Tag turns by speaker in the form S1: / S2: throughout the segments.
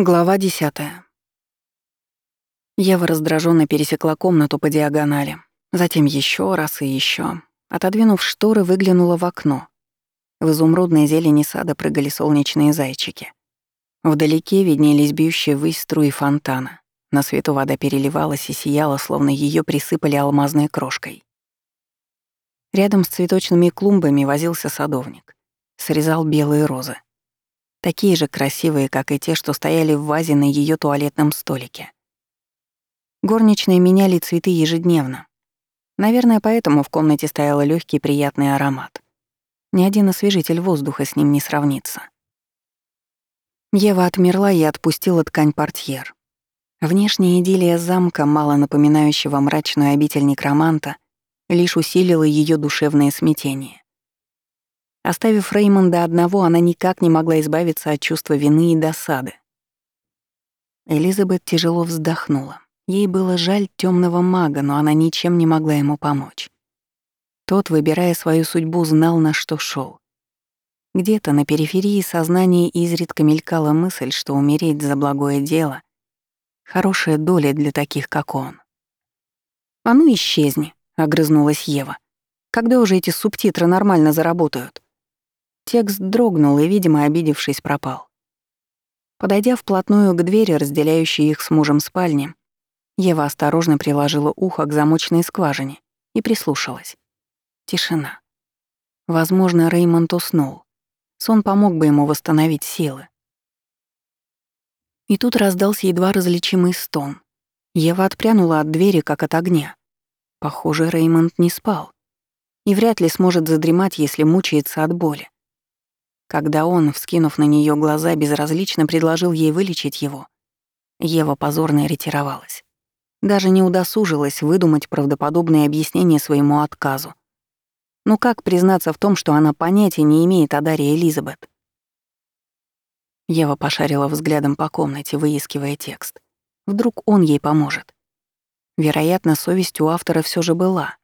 S1: Глава десятая. Ева раздраженно пересекла комнату по диагонали, затем еще раз и еще. Отодвинув шторы, выглянула в окно. В изумрудной зелени сада прыгали солнечные зайчики. Вдалеке виднелись бьющие ввысь струи фонтана. На свету вода переливалась и сияла, словно ее присыпали алмазной крошкой. Рядом с цветочными клумбами возился садовник. Срезал белые розы такие же красивые, как и те, что стояли в вазе на ее туалетном столике. Горничные меняли цветы ежедневно. Наверное, поэтому в комнате стоял легкий приятный аромат. Ни один освежитель воздуха с ним не сравнится. Ева отмерла и отпустила ткань портьер. Внешняя идиллия замка, мало напоминающего мрачную обитель некроманта, лишь усилила ее душевное смятение. Оставив Реймонда одного, она никак не могла избавиться от чувства вины и досады. Элизабет тяжело вздохнула. Ей было жаль темного мага, но она ничем не могла ему помочь. Тот, выбирая свою судьбу, знал, на что шел. Где-то на периферии сознания изредка мелькала мысль, что умереть за благое дело — хорошая доля для таких, как он. «А ну исчезни», — огрызнулась Ева. «Когда уже эти субтитры нормально заработают?» Текст дрогнул и, видимо, обидевшись, пропал. Подойдя вплотную к двери, разделяющей их с мужем спальни, Ева осторожно приложила ухо к замочной скважине и прислушалась. Тишина. Возможно, Реймонд уснул. Сон помог бы ему восстановить силы. И тут раздался едва различимый стон. Ева отпрянула от двери, как от огня. Похоже, Реймонд не спал. И вряд ли сможет задремать, если мучается от боли. Когда он, вскинув на нее глаза, безразлично предложил ей вылечить его, Ева позорно ретировалась. Даже не удосужилась выдумать правдоподобное объяснение своему отказу. Ну как признаться в том, что она понятия не имеет о Дарье Элизабет? Ева пошарила взглядом по комнате, выискивая текст. Вдруг он ей поможет. Вероятно, совесть у автора все же была.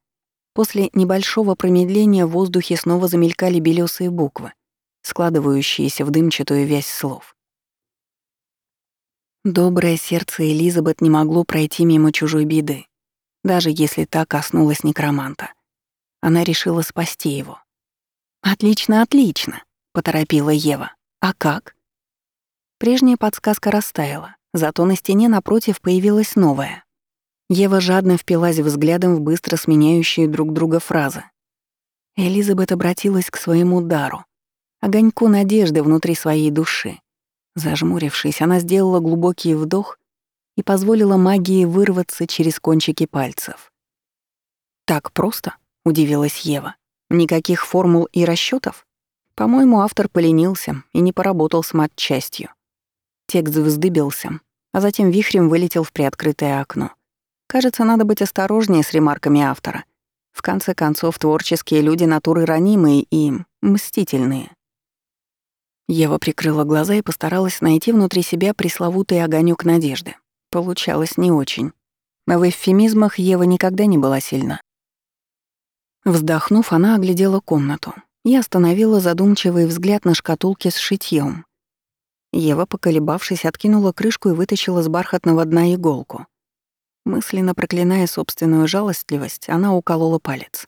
S1: После небольшого промедления в воздухе снова замелькали белесые буквы — складывающиеся в дымчатую вязь слов. Доброе сердце Элизабет не могло пройти мимо чужой беды, даже если та коснулась некроманта. Она решила спасти его. «Отлично, отлично», — поторопила Ева. «А как?» Прежняя подсказка растаяла, зато на стене напротив появилась новая. Ева жадно впилась взглядом в быстро сменяющие друг друга фразы. Элизабет обратилась к своему дару, огоньку надежды внутри своей души. Зажмурившись, она сделала глубокий вдох и позволила магии вырваться через кончики пальцев. «Так просто?» — удивилась Ева. «Никаких формул и расчетов? По-моему, автор поленился и не поработал с матчастью. Текст вздыбился, а затем вихрем вылетел в приоткрытое окно. Кажется, надо быть осторожнее с ремарками автора. В конце концов, творческие люди натуры ранимые и мстительные. Ева прикрыла глаза и постаралась найти внутри себя пресловутый огонек надежды. Получалось не очень. В эвфемизмах Ева никогда не была сильна. Вздохнув, она оглядела комнату и остановила задумчивый взгляд на шкатулке с шитьем. Ева, поколебавшись, откинула крышку и вытащила с бархатного дна иголку. Мысленно проклиная собственную жалостливость, она уколола палец.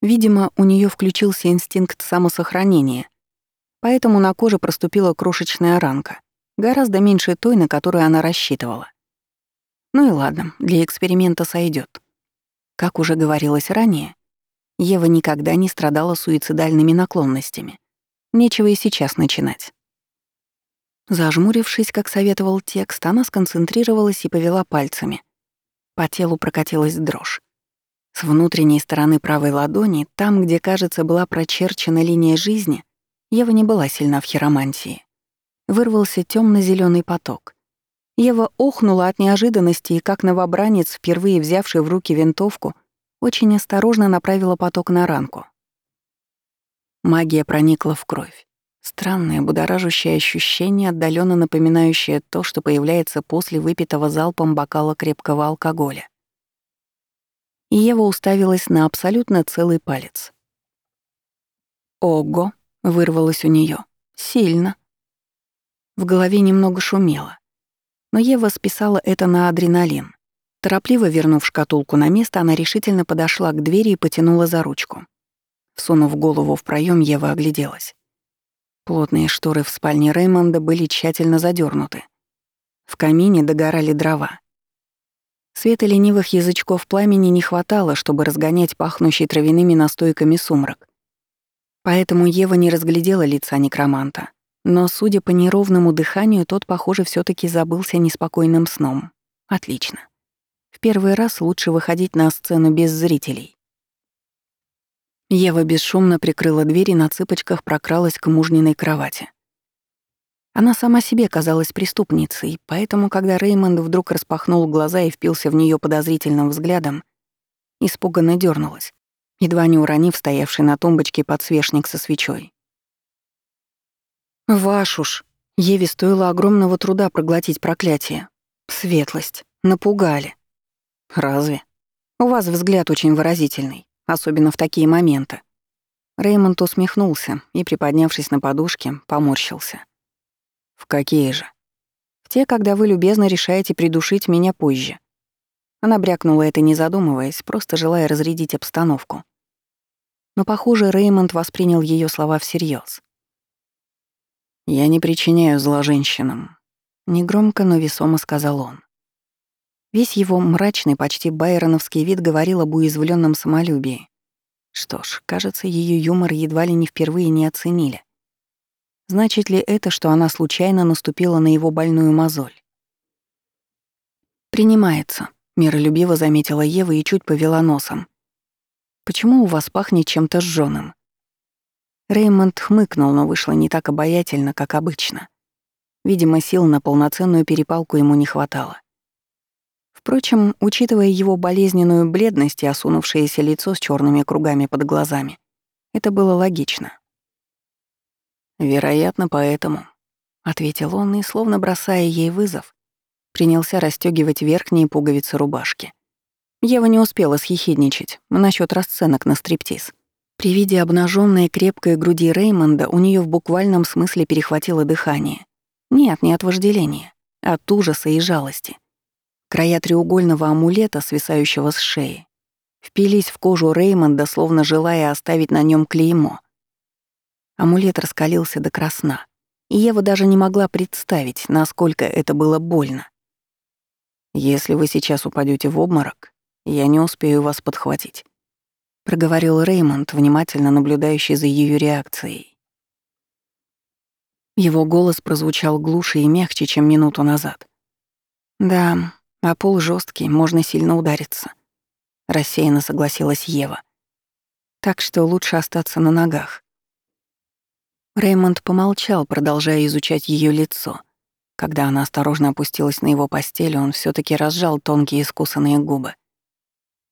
S1: Видимо, у нее включился инстинкт самосохранения, поэтому на коже проступила крошечная ранка, гораздо меньше той, на которую она рассчитывала. Ну и ладно, для эксперимента сойдет. Как уже говорилось ранее, Ева никогда не страдала суицидальными наклонностями. Нечего и сейчас начинать. Зажмурившись, как советовал текст, она сконцентрировалась и повела пальцами. По телу прокатилась дрожь. С внутренней стороны правой ладони, там, где, кажется, была прочерчена линия жизни, Ева не была сильна в хиромантии. Вырвался темно зеленый поток. Ева охнула от неожиданности и, как новобранец, впервые взявший в руки винтовку, очень осторожно направила поток на ранку. Магия проникла в кровь. Странное, будоражащее ощущение, отдаленно напоминающее то, что появляется после выпитого залпом бокала крепкого алкоголя. И Ева уставилась на абсолютно целый палец. Ого! Вырвалось у нее. Сильно. В голове немного шумело. Но Ева списала это на адреналин. Торопливо вернув шкатулку на место, она решительно подошла к двери и потянула за ручку. Всунув голову в проем, Ева огляделась. Плотные шторы в спальне Реймонда были тщательно задернуты. В камине догорали дрова. Света ленивых язычков пламени не хватало, чтобы разгонять пахнущий травяными настойками сумрак. Поэтому Ева не разглядела лица некроманта. Но, судя по неровному дыханию, тот, похоже, все таки забылся неспокойным сном. Отлично. В первый раз лучше выходить на сцену без зрителей. Ева бесшумно прикрыла дверь и на цыпочках прокралась к мужниной кровати. Она сама себе казалась преступницей, поэтому, когда Реймонд вдруг распахнул глаза и впился в нее подозрительным взглядом, испуганно дернулась, едва не уронив стоявший на тумбочке подсвечник со свечой. «Ваш уж!» Еве стоило огромного труда проглотить проклятие. Светлость. Напугали. «Разве? У вас взгляд очень выразительный, особенно в такие моменты». Реймонд усмехнулся и, приподнявшись на подушке, поморщился. «В какие же?» «В те, когда вы любезно решаете придушить меня позже». Она брякнула это, не задумываясь, просто желая разрядить обстановку. Но, похоже, Реймонд воспринял ее слова всерьез. «Я не причиняю зла женщинам», — негромко, но весомо сказал он. Весь его мрачный, почти байроновский вид говорил об уязвленном самолюбии. Что ж, кажется, ее юмор едва ли не впервые не оценили. Значит ли это, что она случайно наступила на его больную мозоль? «Принимается», — миролюбиво заметила Ева и чуть повела носом. «Почему у вас пахнет чем-то сжёным?» Реймонд хмыкнул, но вышло не так обаятельно, как обычно. Видимо, сил на полноценную перепалку ему не хватало. Впрочем, учитывая его болезненную бледность и осунувшееся лицо с черными кругами под глазами, это было логично. «Вероятно, поэтому», — ответил он и, словно бросая ей вызов, принялся расстёгивать верхние пуговицы рубашки. Ева не успела схихидничать насчет расценок на стриптиз. При виде обнаженной крепкой груди Реймонда у нее в буквальном смысле перехватило дыхание. Нет, не от вожделения, а от ужаса и жалости. Края треугольного амулета, свисающего с шеи, впились в кожу Реймонда, словно желая оставить на нем клеймо. Амулет раскалился до красна, и Ева даже не могла представить, насколько это было больно. «Если вы сейчас упадете в обморок, я не успею вас подхватить», — проговорил Реймонд, внимательно наблюдающий за ее реакцией. Его голос прозвучал глуше и мягче, чем минуту назад. «Да, а пол жесткий, можно сильно удариться», — рассеянно согласилась Ева. «Так что лучше остаться на ногах. Реймонд помолчал, продолжая изучать ее лицо. Когда она осторожно опустилась на его постель, он все таки разжал тонкие искусанные губы.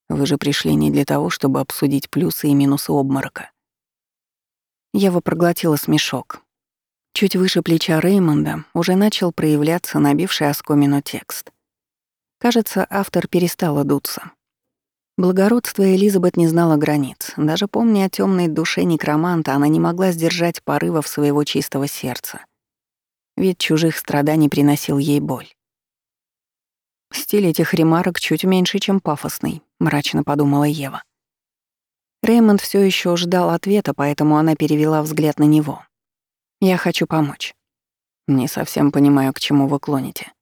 S1: «Вы же пришли не для того, чтобы обсудить плюсы и минусы обморока». Ева проглотила смешок. Чуть выше плеча Реймонда уже начал проявляться набивший оскомину текст. Кажется, автор перестал дуться. Благородство Элизабет не знало границ. Даже помня о темной душе некроманта, она не могла сдержать порывов своего чистого сердца. Ведь чужих страданий приносил ей боль. Стиль этих ремарок чуть меньше, чем пафосный, мрачно подумала Ева. Реймонд все еще ждал ответа, поэтому она перевела взгляд на него. «Я хочу помочь». «Не совсем понимаю, к чему вы клоните».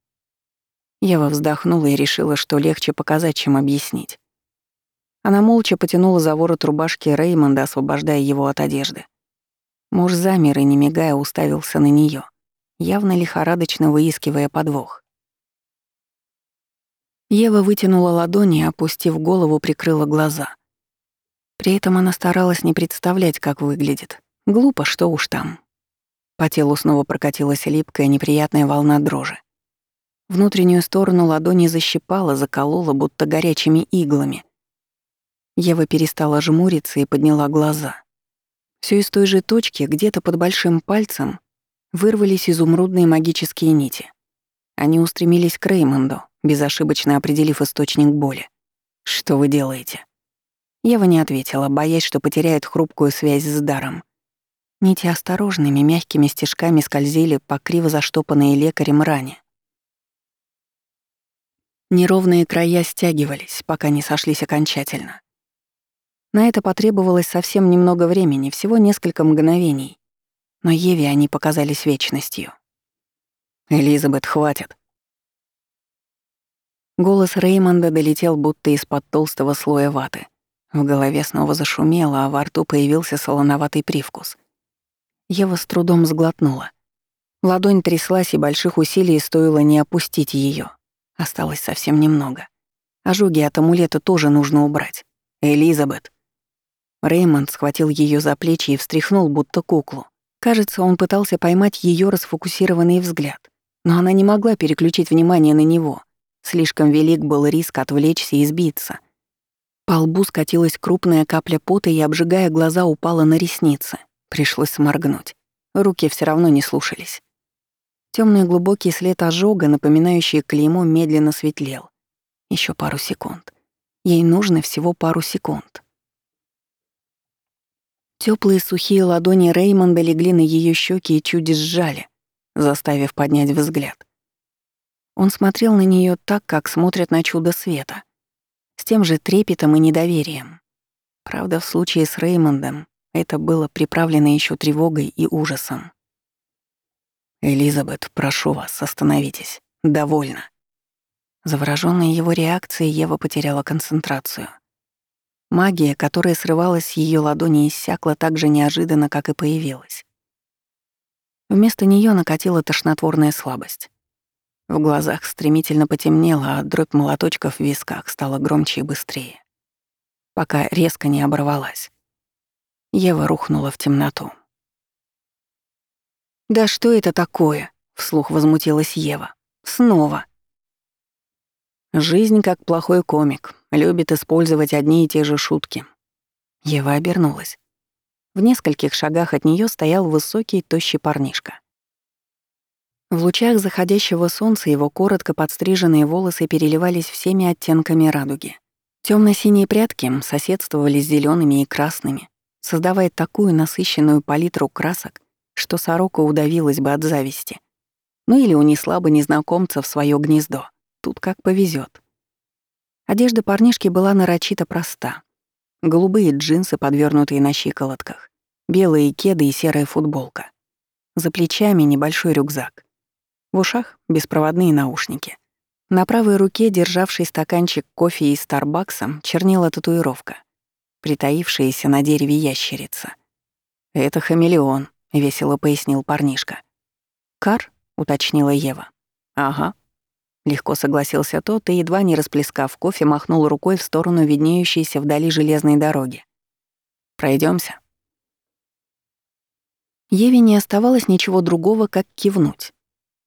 S1: Ева вздохнула и решила, что легче показать, чем объяснить. Она молча потянула за ворот рубашки Реймонда, освобождая его от одежды. Муж замер и, не мигая, уставился на нее, явно лихорадочно выискивая подвох. Ева вытянула ладони и, опустив голову, прикрыла глаза. При этом она старалась не представлять, как выглядит. Глупо, что уж там. По телу снова прокатилась липкая, неприятная волна дрожи. Внутреннюю сторону ладони защипала, заколола, будто горячими иглами — Ева перестала жмуриться и подняла глаза. Все из той же точки, где-то под большим пальцем, вырвались изумрудные магические нити. Они устремились к Реймонду, безошибочно определив источник боли. «Что вы делаете?» Ева не ответила, боясь, что потеряет хрупкую связь с даром. Нити осторожными, мягкими стежками скользили по криво заштопанной лекарем ране. Неровные края стягивались, пока не сошлись окончательно. На это потребовалось совсем немного времени, всего несколько мгновений. Но Еве они показались вечностью. «Элизабет, хватит!» Голос Реймонда долетел будто из-под толстого слоя ваты. В голове снова зашумело, а во рту появился солоноватый привкус. Ева с трудом сглотнула. Ладонь тряслась, и больших усилий стоило не опустить ее. Осталось совсем немного. Ожоги от амулета тоже нужно убрать. «Элизабет!» Реймонд схватил ее за плечи и встряхнул, будто куклу. Кажется, он пытался поймать ее расфокусированный взгляд, но она не могла переключить внимание на него. Слишком велик был риск отвлечься и сбиться — по лбу скатилась крупная капля пота и, обжигая глаза, упала на ресницы. Пришлось сморгнуть. Руки все равно не слушались. Темный глубокий след ожога, напоминающий клеймо, медленно светлел. Еще пару секунд. Ей нужно всего пару секунд. Теплые сухие ладони Реймонда легли на ее щеки и чуть сжали, заставив поднять взгляд. Он смотрел на нее так, как смотрят на чудо света — с тем же трепетом и недоверием. Правда, в случае с Реймондом это было приправлено еще тревогой и ужасом. «Элизабет, прошу вас, остановитесь. Довольно». Заворожённая его реакцией, Ева потеряла концентрацию. Магия, которая срывалась с ее ладони, иссякла так же неожиданно, как и появилась. Вместо нее накатила тошнотворная слабость. В глазах стремительно потемнело, а дробь молоточков в висках стала громче и быстрее. Пока резко не оборвалась. Ева рухнула в темноту. «Да что это такое?» — вслух возмутилась Ева. «Снова». Жизнь как плохой комик, любит использовать одни и те же шутки. Ева обернулась. В нескольких шагах от нее стоял высокий, тощий парнишка. В лучах заходящего солнца его коротко подстриженные волосы переливались всеми оттенками радуги. Темно-синие прядки соседствовали с зелеными и красными, создавая такую насыщенную палитру красок, что сорока удавилась бы от зависти. Ну или унесла бы незнакомца в свое гнездо. Тут как повезет. Одежда парнишки была нарочито проста. Голубые джинсы, подвернутые на щиколотках, белые кеды и серая футболка. За плечами небольшой рюкзак. В ушах — беспроводные наушники. На правой руке, державший стаканчик кофе из Старбакса, чернела татуировка, притаившаяся на дереве ящерица. «Это хамелеон», — весело пояснил парнишка. «Кар?» — уточнила Ева. «Ага». Легко согласился тот и, едва не расплескав кофе, махнул рукой в сторону виднеющейся вдали железной дороги. Пройдемся. Еве не оставалось ничего другого, как кивнуть.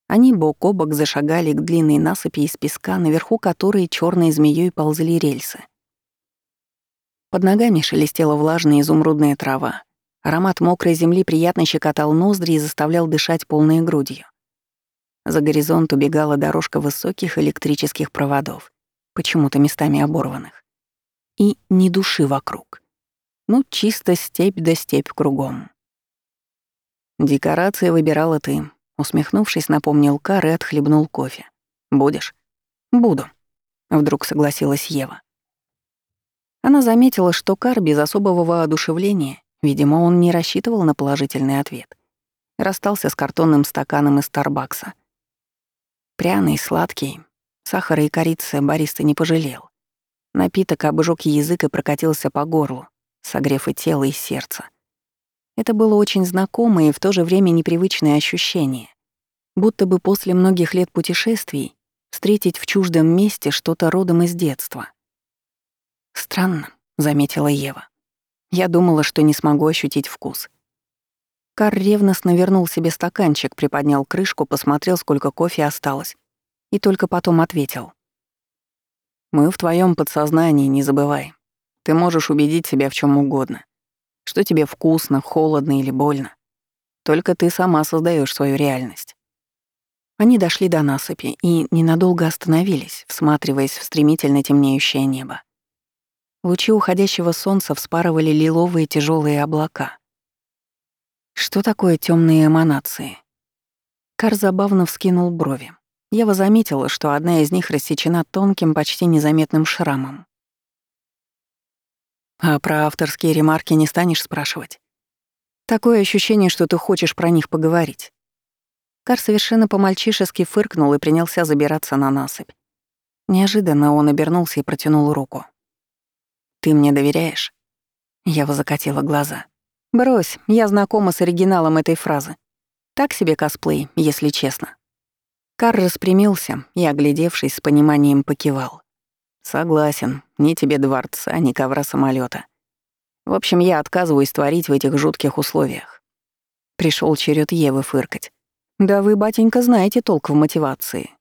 S1: Они бок о бок зашагали к длинной насыпи из песка, наверху которой черной змеей ползли рельсы. Под ногами шелестела влажная изумрудная трава. Аромат мокрой земли приятно щекотал ноздри и заставлял дышать полной грудью. За горизонт убегала дорожка высоких электрических проводов, почему-то местами оборванных. И ни души вокруг. Ну, чисто степь да степь кругом. Декорации выбирала ты, Усмехнувшись, напомнил Кар и отхлебнул кофе. «Будешь?» «Буду», — вдруг согласилась Ева. Она заметила, что Кар без особого воодушевления, видимо, он не рассчитывал на положительный ответ, расстался с картонным стаканом из Старбакса. Пряный, сладкий, сахара и корицы бариста не пожалел. Напиток обжег язык и прокатился по горлу, согрев и тело, и сердце. Это было очень знакомое и в то же время непривычное ощущение. Будто бы после многих лет путешествий встретить в чуждом месте что-то родом из детства. «Странно», — заметила Ева. Я думала, что не смогу ощутить вкус. Кар ревностно вернул себе стаканчик, приподнял крышку, посмотрел, сколько кофе осталось, и только потом ответил. «Мы в твоем подсознании, не забывай. Ты можешь убедить себя в чем угодно. Что тебе вкусно, холодно или больно. Только ты сама создаешь свою реальность. Они дошли до насыпи и ненадолго остановились, всматриваясь в стремительно темнеющее небо. Лучи уходящего солнца вспарывали лиловые тяжелые облака. Что такое темные эманации? Кар забавно вскинул брови. Ева заметила, что одна из них рассечена тонким, почти незаметным шрамом. А про авторские ремарки не станешь спрашивать? Такое ощущение, что ты хочешь про них поговорить. Кар совершенно по-мальчишески фыркнул и принялся забираться на насыпь. Неожиданно он обернулся и протянул руку. «Ты мне доверяешь?» Ева закатила глаза. «Брось, я знакома с оригиналом этой фразы. Так себе косплей, если честно». Кар распрямился и, оглядевшись, с пониманием покивал. «Согласен, ни тебе дворца, ни ковра самолета. В общем, я отказываюсь творить в этих жутких условиях». Пришел черед Евы фыркать. «Да вы, батенька, знаете толк в мотивации».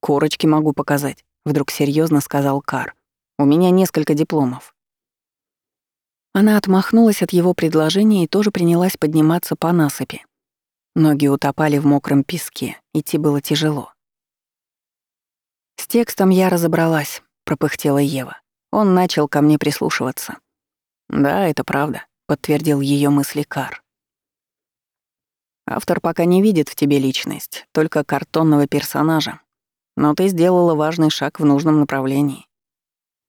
S1: «Корочки могу показать», — вдруг серьезно сказал Кар. «У меня несколько дипломов». Она отмахнулась от его предложения и тоже принялась подниматься по насыпи. Ноги утопали в мокром песке, идти было тяжело. «С текстом я разобралась», — пропыхтела Ева. Он начал ко мне прислушиваться. «Да, это правда», — подтвердил ее мысли Кар. «Автор пока не видит в тебе личность, только картонного персонажа. Но ты сделала важный шаг в нужном направлении.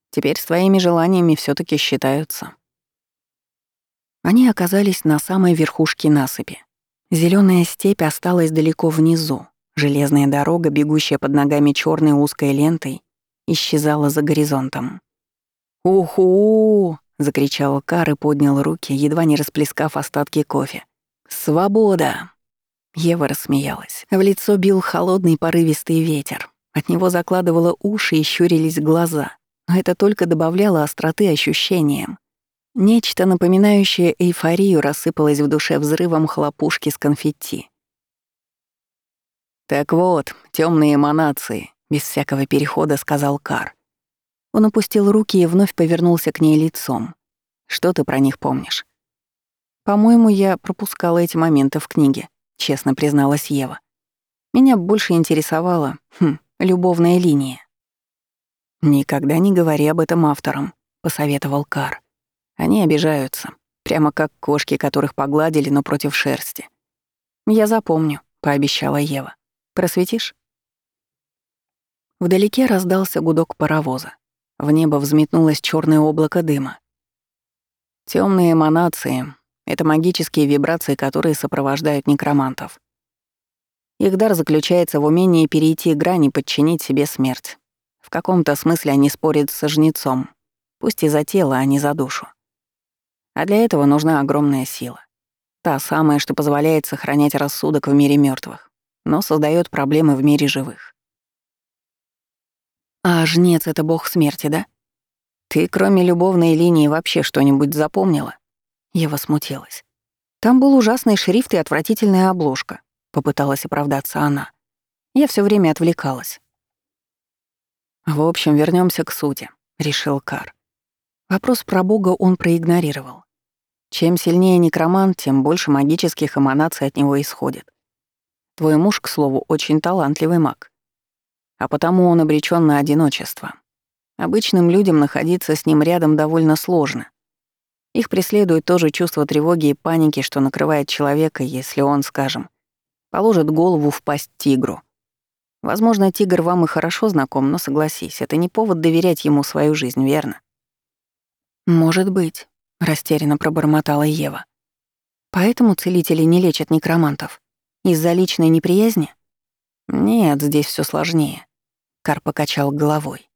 S1: Теперь с твоими желаниями все таки считаются». Они оказались на самой верхушке насыпи. Зеленая степь осталась далеко внизу. Железная дорога, бегущая под ногами черной узкой лентой, исчезала за горизонтом. «Уху!» — закричал Кар и поднял руки, едва не расплескав остатки кофе. «Свобода!» Ева рассмеялась. В лицо бил холодный порывистый ветер. От него закладывало уши и щурились глаза. Но это только добавляло остроты ощущениям. Нечто, напоминающее эйфорию, рассыпалось в душе взрывом хлопушки с конфетти. «Так вот, темные эманации», — без всякого перехода сказал Кар. Он опустил руки и вновь повернулся к ней лицом. «Что ты про них помнишь?» «По-моему, я пропускала эти моменты в книге», — честно призналась Ева. «Меня больше интересовала, хм, любовная линия». «Никогда не говори об этом авторам», — посоветовал Кар. Они обижаются, прямо как кошки, которых погладили, но против шерсти. «Я запомню», — пообещала Ева. «Просветишь?» Вдалеке раздался гудок паровоза. В небо взметнулось черное облако дыма. Темные эманации — это магические вибрации, которые сопровождают некромантов. Их дар заключается в умении перейти грани и подчинить себе смерть. В каком-то смысле они спорят со жнецом, пусть и за тело, а не за душу. А для этого нужна огромная сила. Та самая, что позволяет сохранять рассудок в мире мертвых, но создает проблемы в мире живых. А жнец — это бог смерти, да? Ты, кроме любовной линии, вообще что-нибудь запомнила? Ева смутилась. Там был ужасный шрифт и отвратительная обложка, попыталась оправдаться она. Я все время отвлекалась. В общем, вернемся к сути, решил Кар. Вопрос про бога он проигнорировал. Чем сильнее некромант, тем больше магических эманаций от него исходит. Твой муж, к слову, очень талантливый маг. А потому он обречен на одиночество. Обычным людям находиться с ним рядом довольно сложно. Их преследует то же чувство тревоги и паники, что накрывает человека, если он, скажем, положит голову в пасть тигру. Возможно, тигр вам и хорошо знаком, но согласись, это не повод доверять ему свою жизнь, верно? Может быть растерянно пробормотала Ева. Поэтому целители не лечат некромантов? Из-за личной неприязни? Нет, здесь все сложнее. Кар покачал головой.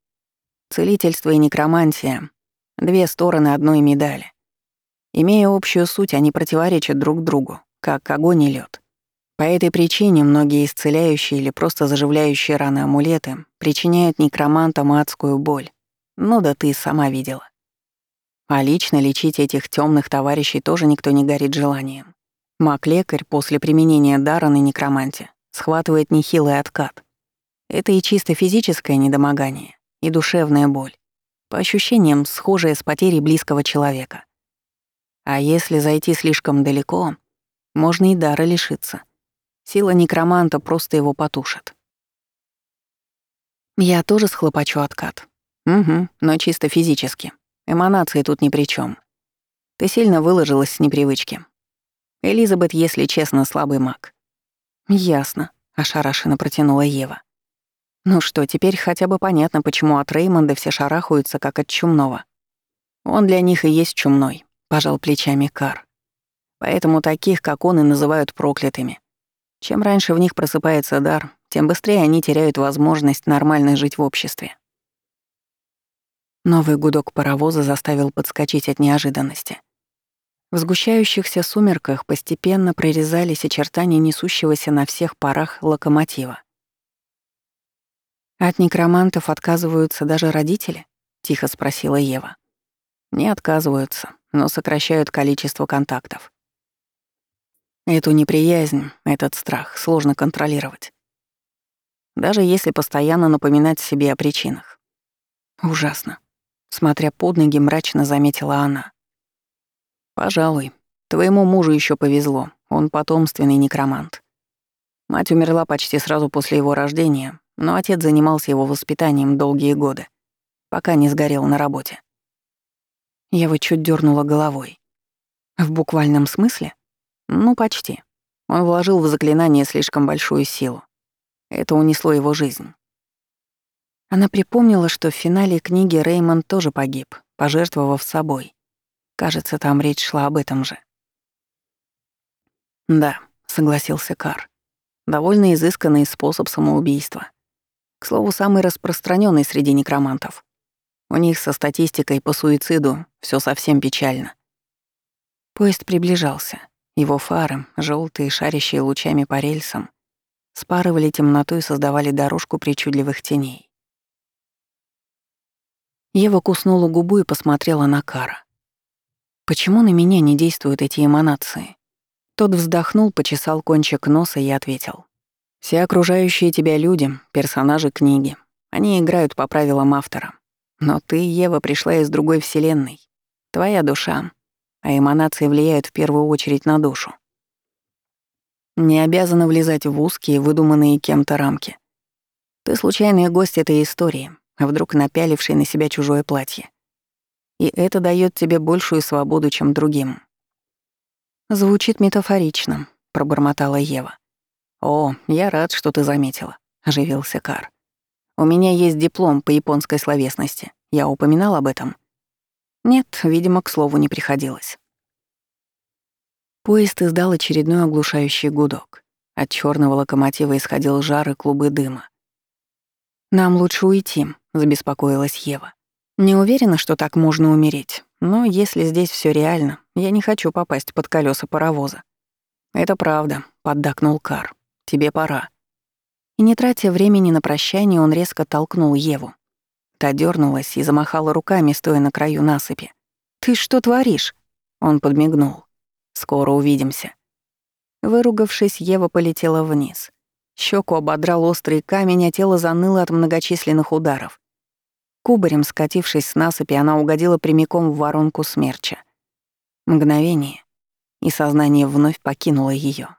S1: Целительство и некромантия — две стороны одной медали. Имея общую суть, они противоречат друг другу, как огонь и лед. По этой причине многие исцеляющие или просто заживляющие раны амулеты причиняют некромантам адскую боль. Ну да ты сама видела. А лично лечить этих темных товарищей тоже никто не горит желанием. Маг-лекарь после применения дара на некроманте схватывает нехилый откат. Это и чисто физическое недомогание, и душевная боль. По ощущениям, схожая с потерей близкого человека. А если зайти слишком далеко, можно и дара лишиться. Сила некроманта просто его потушит. Я тоже схлопочу откат. Угу, но чисто физически. Эманации тут ни при чем. Ты сильно выложилась с непривычки. Элизабет, если честно, слабый маг». «Ясно», — ошарашенно протянула Ева. «Ну что, теперь хотя бы понятно, почему от Реймонда все шарахаются, как от чумного. Он для них и есть чумной», — пожал плечами Кар. «Поэтому таких, как он, и называют проклятыми. Чем раньше в них просыпается дар, тем быстрее они теряют возможность нормально жить в обществе. Новый гудок паровоза заставил подскочить от неожиданности. В сгущающихся сумерках постепенно прорезались очертания несущегося на всех парах локомотива. «От некромантов отказываются даже родители?» — тихо спросила Ева. «Не отказываются, но сокращают количество контактов. Эту неприязнь, этот страх сложно контролировать. Даже если постоянно напоминать себе о причинах. Ужасно. Смотря под ноги, мрачно заметила она. «Пожалуй, твоему мужу еще повезло, он потомственный некромант. Мать умерла почти сразу после его рождения, но отец занимался его воспитанием долгие годы, пока не сгорел на работе. Я вот чуть дернула головой. В буквальном смысле? Ну, почти. Он вложил в заклинание слишком большую силу. Это унесло его жизнь. Она припомнила, что в финале книги Реймонд тоже погиб, пожертвовав собой. Кажется, там речь шла об этом же. «Да», — согласился Кар. «Довольно изысканный способ самоубийства. К слову, самый распространенный среди некромантов. У них со статистикой по суициду все совсем печально». Поезд приближался. Его фары, желтые, шарящие лучами по рельсам, спарывали темноту и создавали дорожку причудливых теней. Ева куснула губу и посмотрела на Кара. «Почему на меня не действуют эти эманации?» Тот вздохнул, почесал кончик носа и ответил. «Все окружающие тебя люди — персонажи книги. Они играют по правилам автора. Но ты, Ева, пришла из другой вселенной. Твоя душа а эманации влияют в первую очередь на душу. Не обязана влезать в узкие, выдуманные кем-то рамки. Ты случайный гость этой истории, вдруг напяливший на себя чужое платье. И это дает тебе большую свободу, чем другим. Звучит метафорично, пробормотала Ева. О, я рад, что ты заметила, оживился Кар. У меня есть диплом по японской словесности. Я упоминал об этом. Нет, видимо, к слову не приходилось. Поезд издал очередной оглушающий гудок. От черного локомотива исходил жар и клубы дыма. «Нам лучше уйти», — забеспокоилась Ева. «Не уверена, что так можно умереть, но если здесь все реально, я не хочу попасть под колеса паровоза». «Это правда», — поддакнул Кар. «Тебе пора». И не тратя времени на прощание, он резко толкнул Еву. Та дернулась и замахала руками, стоя на краю насыпи. «Ты что творишь?» Он подмигнул. «Скоро увидимся». Выругавшись, Ева полетела вниз. Щеку ободрал острый камень, а тело заныло от многочисленных ударов. Кубарем скатившись с насыпи, она угодила прямиком в воронку смерча. Мгновение, и сознание вновь покинуло ее.